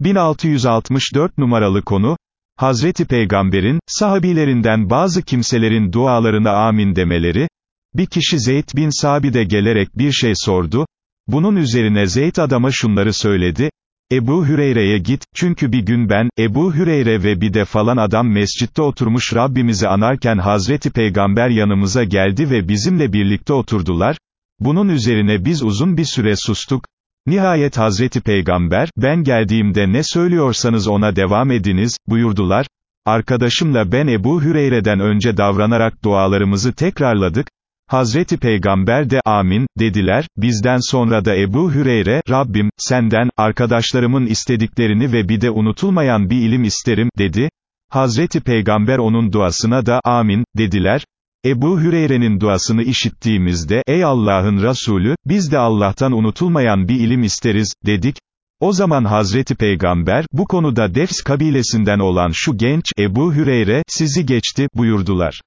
1664 numaralı konu, Hazreti Peygamber'in, sahabilerinden bazı kimselerin dualarına amin demeleri, bir kişi Zeyd bin Sabit'e gelerek bir şey sordu, bunun üzerine Zeyd adama şunları söyledi, Ebu Hüreyre'ye git, çünkü bir gün ben, Ebu Hüreyre ve bir de falan adam mescitte oturmuş Rabbimizi anarken Hazreti Peygamber yanımıza geldi ve bizimle birlikte oturdular, bunun üzerine biz uzun bir süre sustuk, Nihayet Hazreti Peygamber, ben geldiğimde ne söylüyorsanız ona devam ediniz, buyurdular, arkadaşımla ben Ebu Hüreyre'den önce davranarak dualarımızı tekrarladık, Hazreti Peygamber de, amin, dediler, bizden sonra da Ebu Hüreyre, Rabbim, senden, arkadaşlarımın istediklerini ve bir de unutulmayan bir ilim isterim, dedi, Hazreti Peygamber onun duasına da, amin, dediler, Ebu Hüreyre'nin duasını işittiğimizde, ey Allah'ın Resulü, biz de Allah'tan unutulmayan bir ilim isteriz, dedik, o zaman Hazreti Peygamber, bu konuda Defs kabilesinden olan şu genç, Ebu Hüreyre, sizi geçti, buyurdular.